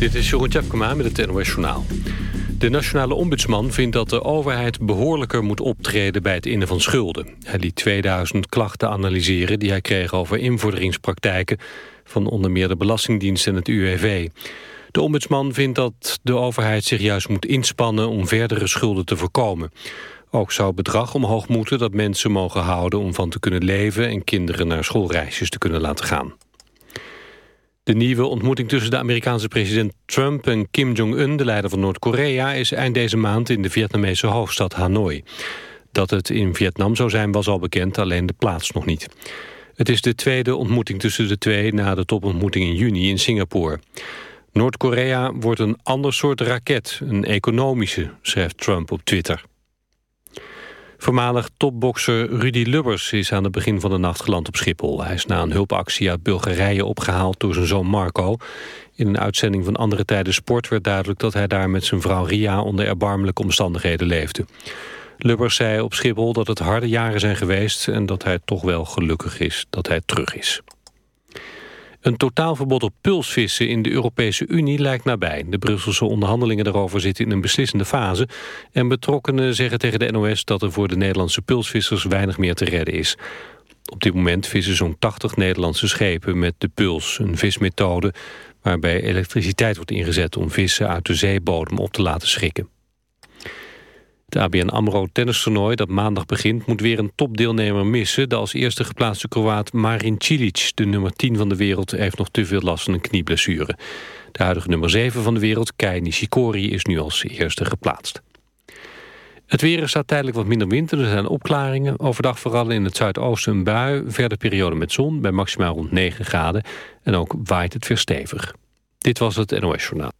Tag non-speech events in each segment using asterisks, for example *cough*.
Dit is Jeroen Tjepkema met het NOS Journaal. De nationale ombudsman vindt dat de overheid behoorlijker moet optreden bij het innen van schulden. Hij liet 2000 klachten analyseren die hij kreeg over invorderingspraktijken van onder meer de Belastingdienst en het UWV. De ombudsman vindt dat de overheid zich juist moet inspannen om verdere schulden te voorkomen. Ook zou het bedrag omhoog moeten dat mensen mogen houden om van te kunnen leven en kinderen naar schoolreisjes te kunnen laten gaan. De nieuwe ontmoeting tussen de Amerikaanse president Trump en Kim Jong-un, de leider van Noord-Korea, is eind deze maand in de Vietnamese hoofdstad Hanoi. Dat het in Vietnam zou zijn was al bekend, alleen de plaats nog niet. Het is de tweede ontmoeting tussen de twee na de topontmoeting in juni in Singapore. Noord-Korea wordt een ander soort raket, een economische, schrijft Trump op Twitter. Voormalig topbokser Rudy Lubbers is aan het begin van de nacht geland op Schiphol. Hij is na een hulpactie uit Bulgarije opgehaald door zijn zoon Marco. In een uitzending van Andere Tijden Sport werd duidelijk dat hij daar met zijn vrouw Ria onder erbarmelijke omstandigheden leefde. Lubbers zei op Schiphol dat het harde jaren zijn geweest en dat hij toch wel gelukkig is dat hij terug is. Een totaalverbod op pulsvissen in de Europese Unie lijkt nabij. De Brusselse onderhandelingen daarover zitten in een beslissende fase. En betrokkenen zeggen tegen de NOS dat er voor de Nederlandse pulsvissers weinig meer te redden is. Op dit moment vissen zo'n 80 Nederlandse schepen met de puls, een vismethode waarbij elektriciteit wordt ingezet om vissen uit de zeebodem op te laten schrikken. Het ABN AMRO tennistoernooi dat maandag begint... moet weer een topdeelnemer missen. De als eerste geplaatste Kroaat Marin Cilic, de nummer 10 van de wereld... heeft nog te veel last van een knieblessure. De huidige nummer 7 van de wereld, Kei Nishikori... is nu als eerste geplaatst. Het weer staat tijdelijk wat minder wind. Er zijn opklaringen. Overdag vooral in het zuidoosten een bui. Verder periode met zon bij maximaal rond 9 graden. En ook waait het weer stevig. Dit was het NOS Journaal.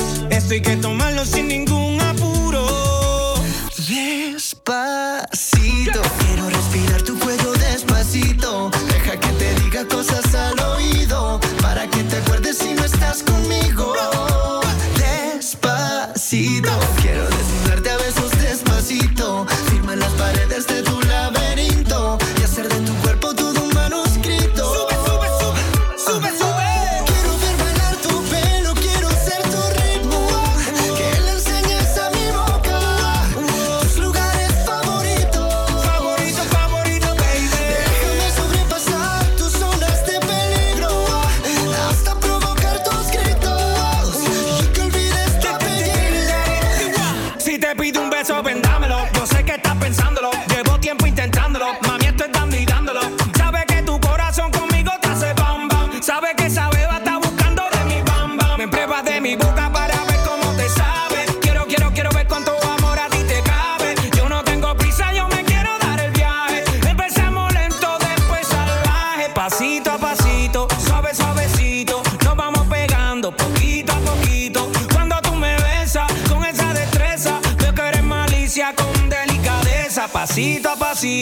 hay que tomarlo sin ningún apuro.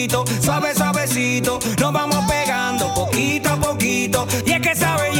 suavecito, suave, suavecito. Nos vamos pegando poquito a poquito. Y es que sabe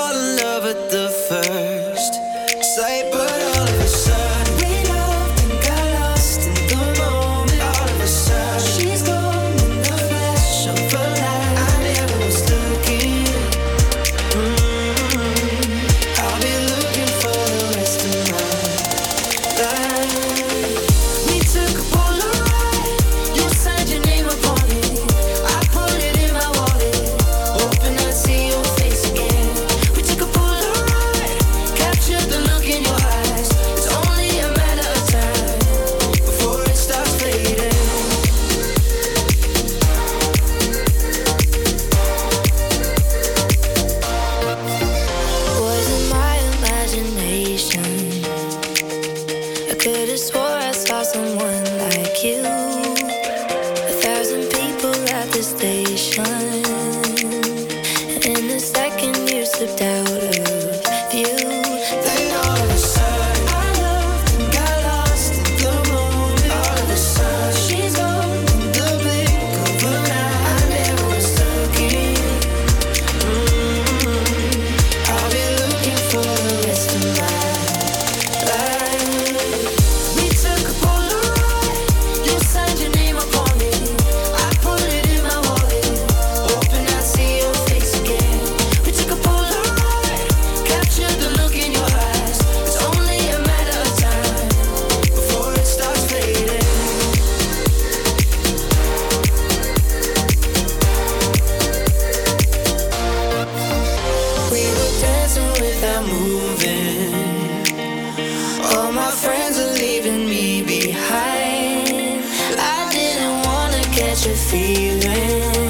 fall in love catch a feeling.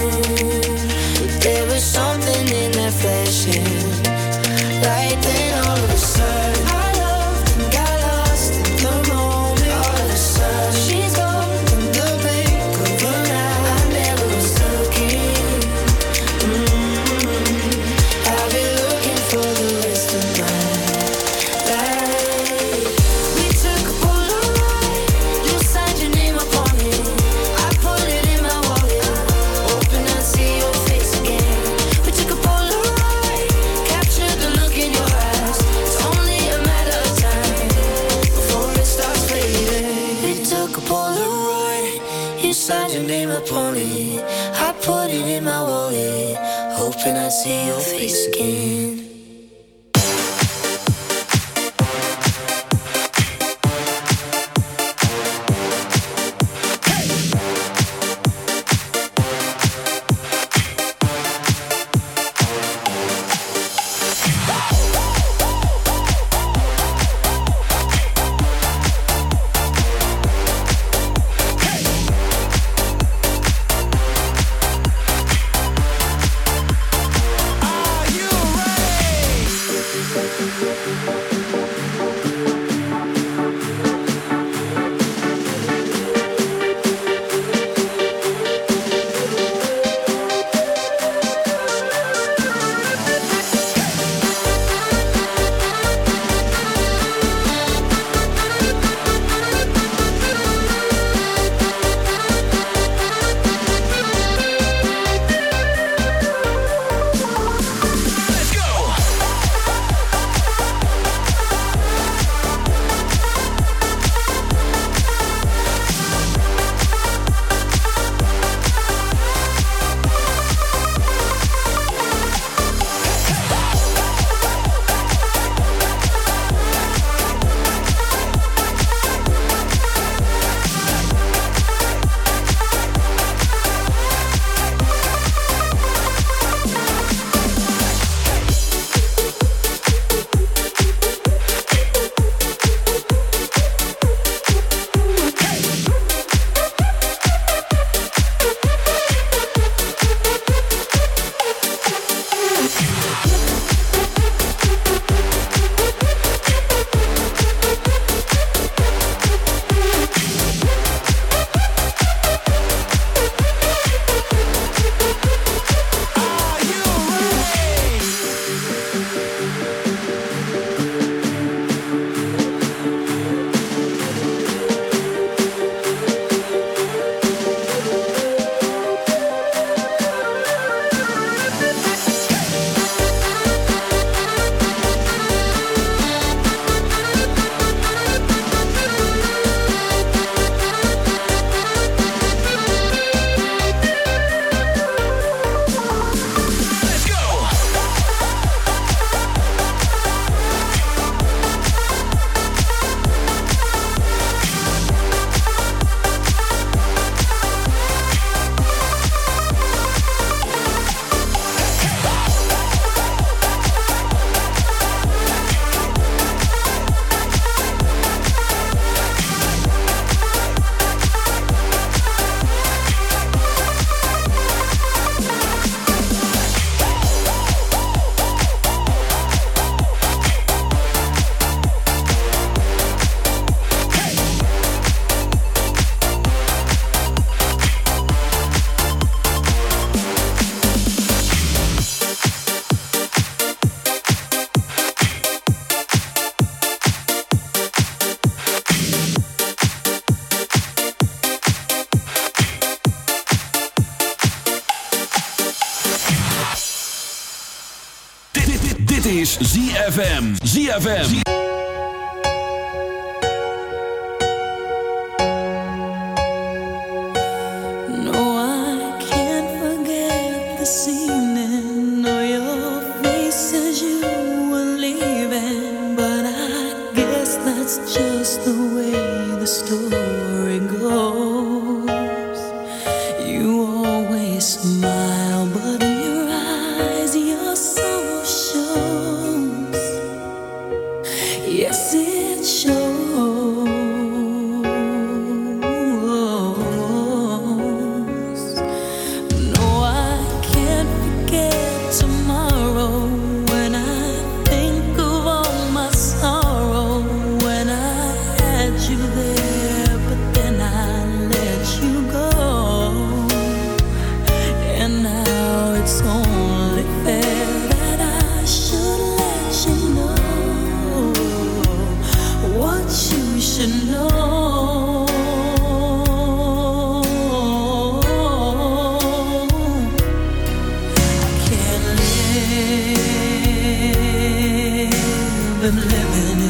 ZFM. ZFM. been living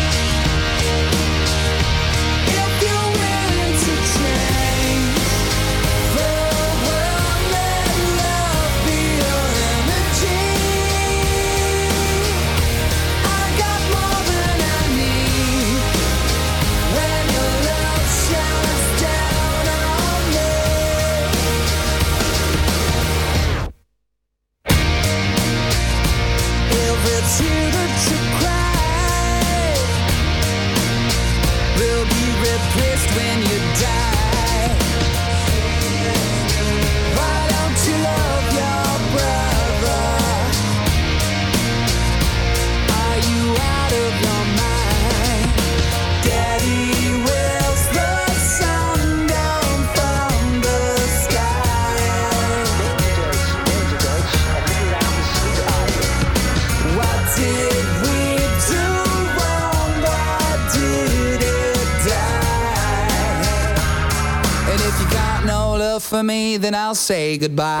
Say goodbye.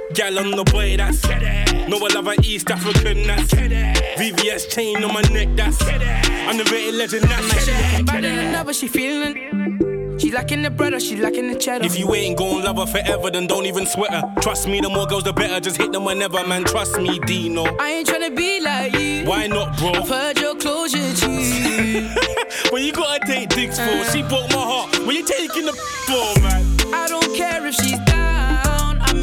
gal on the boy, that's No, I love an East African, that's VVS chain on my neck, that's Underrated legend, that's Better than ever, she feeling. She lacking the bread or she lacking the cheddar. If you ain't gon' love her forever, then don't even sweat her. Trust me, the more girls, the better. Just hit them whenever, man. Trust me, Deno. I ain't tryna be like you. Why not, bro? I've heard your closure, G. *laughs* when you gotta take dicks for, she broke my heart. When you taking the *laughs* for, man? I don't care if. I'm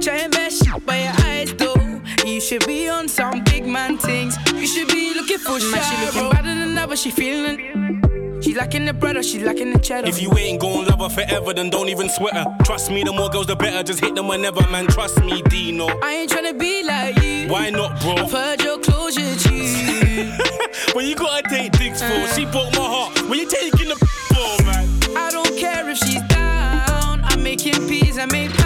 Try and mess shit by your eyes, though. You should be on some big man things. You should be looking for shit. She looking better than ever, she feeling it. She lacking the bread or she lacking the cheddar. If you ain't gon' love her forever, then don't even sweat her. Trust me, the more girls, the better. Just hit them whenever, man. Trust me, Deno. I ain't tryna be like you. Why not, bro? I've heard your closure, G. *laughs* What you gotta take dicks for? She broke my heart. What you taking the *laughs* for, man? I don't care if she's down. I'm making peas, I make pounds.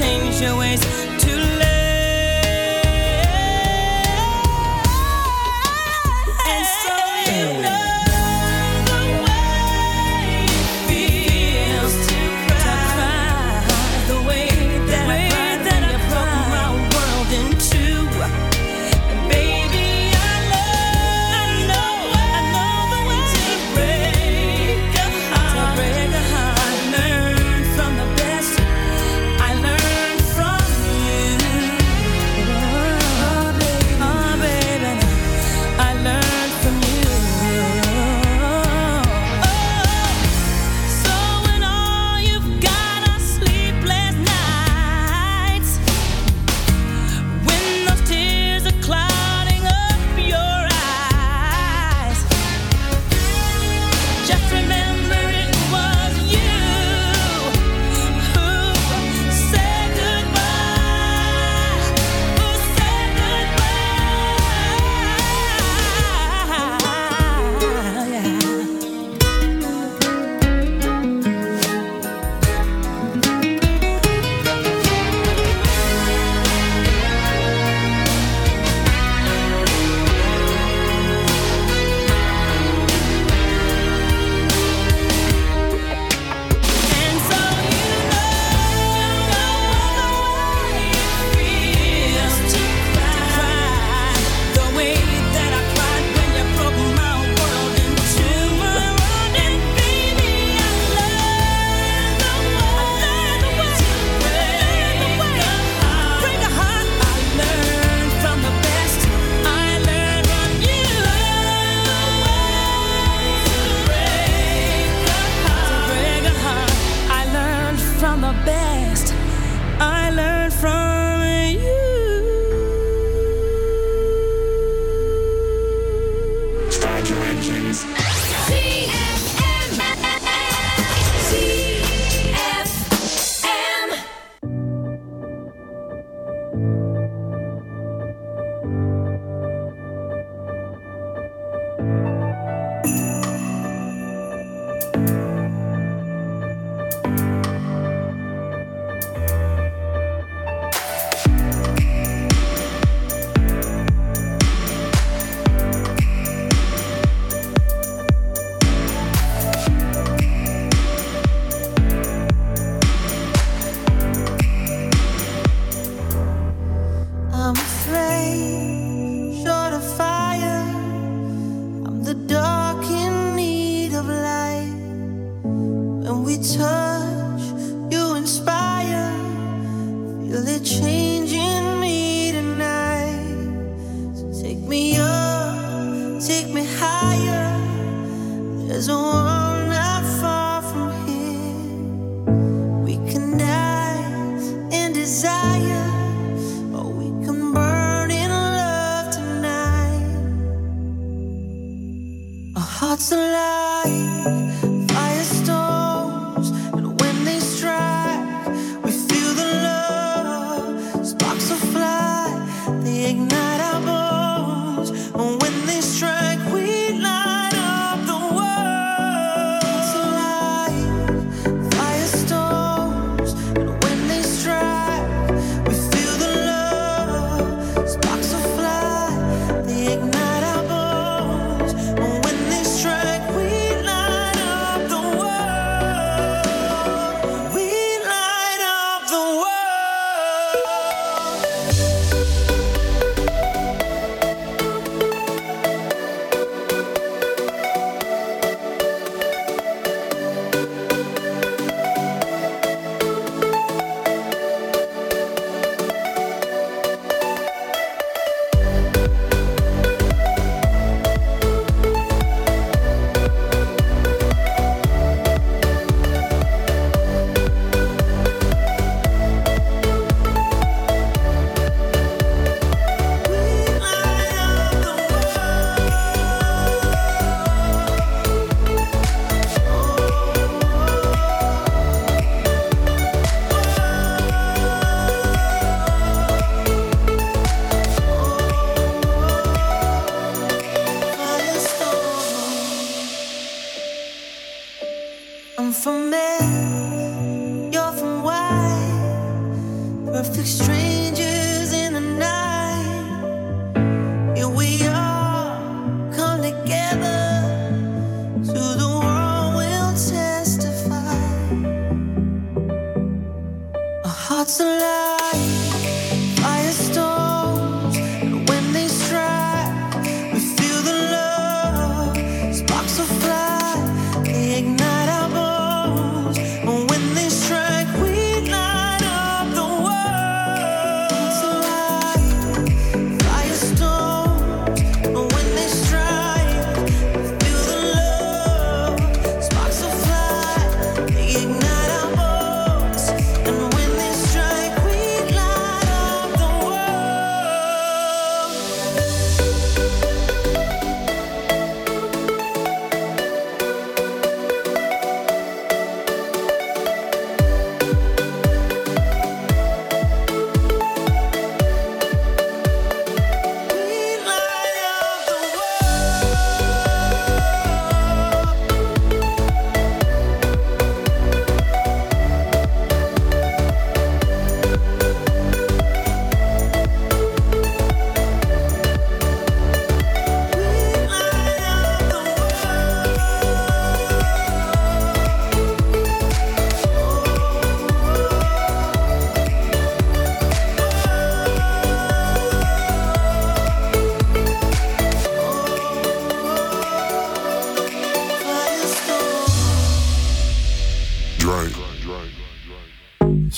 change your ways.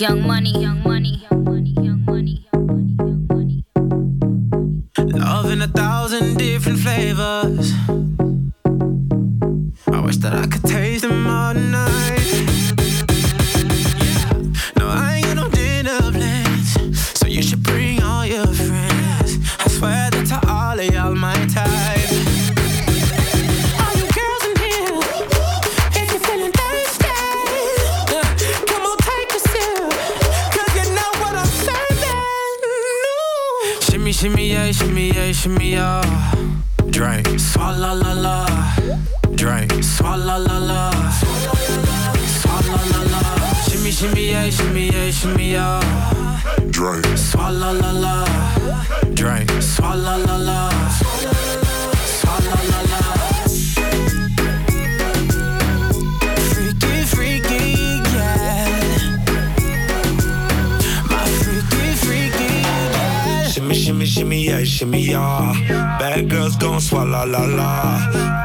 Young money,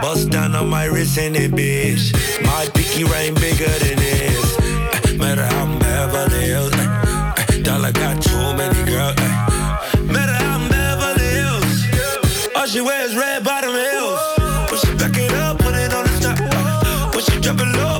Bust down on my wrist in it, bitch. My pinky ring bigger than this. Eh, Matter how I'm Beverly Hills. eh, Dollar got too many girls. eh. Matter how I'm Beverly Hills. All she wears red bottom heels. When she back it up, put it on the top. When she drop it low,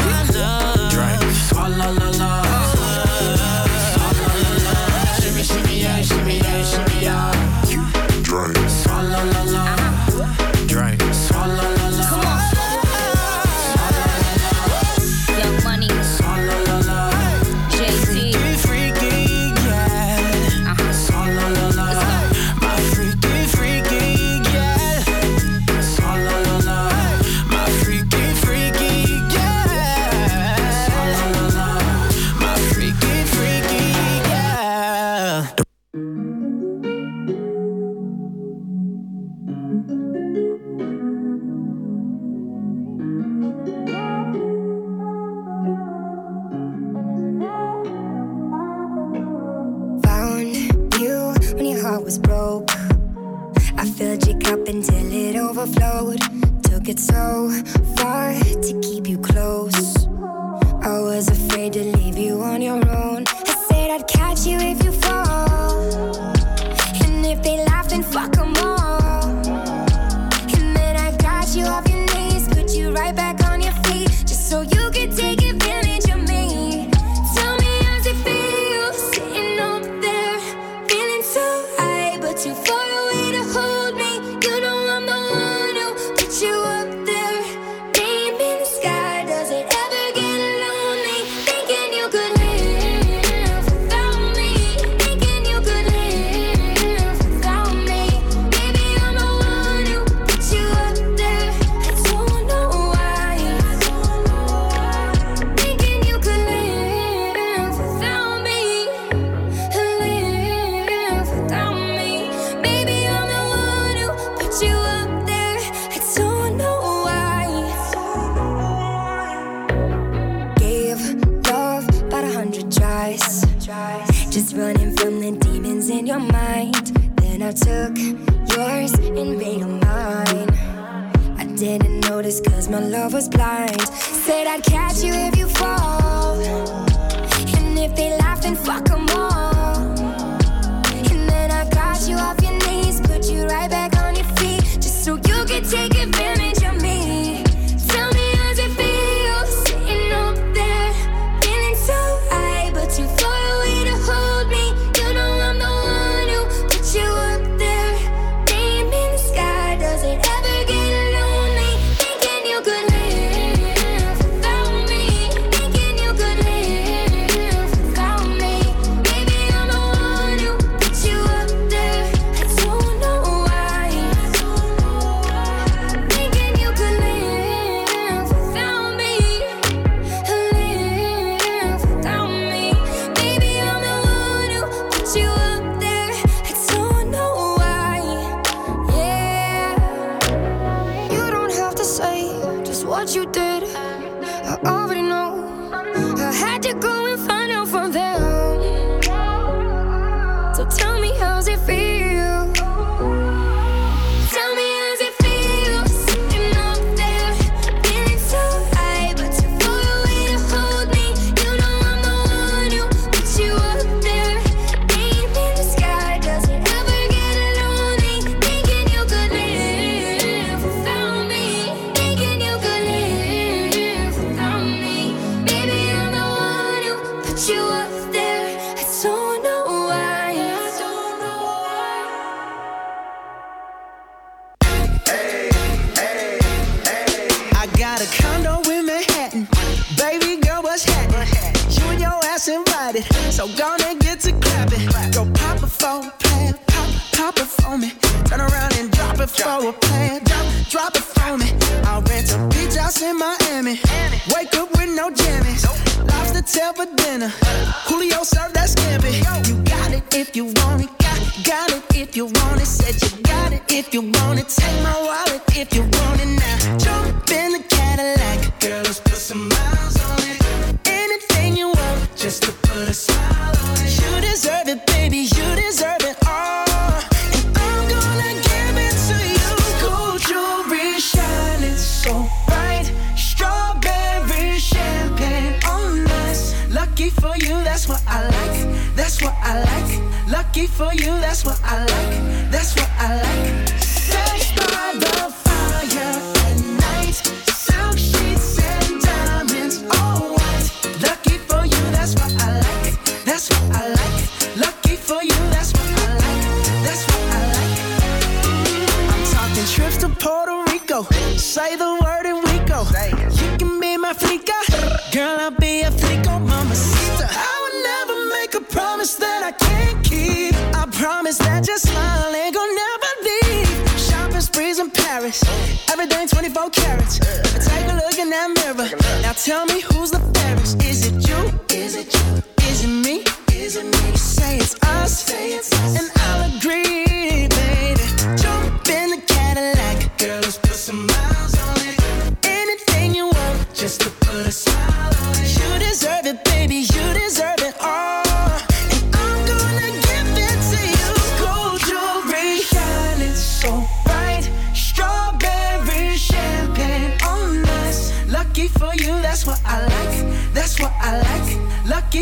my love was blind. Said I'd catch you if you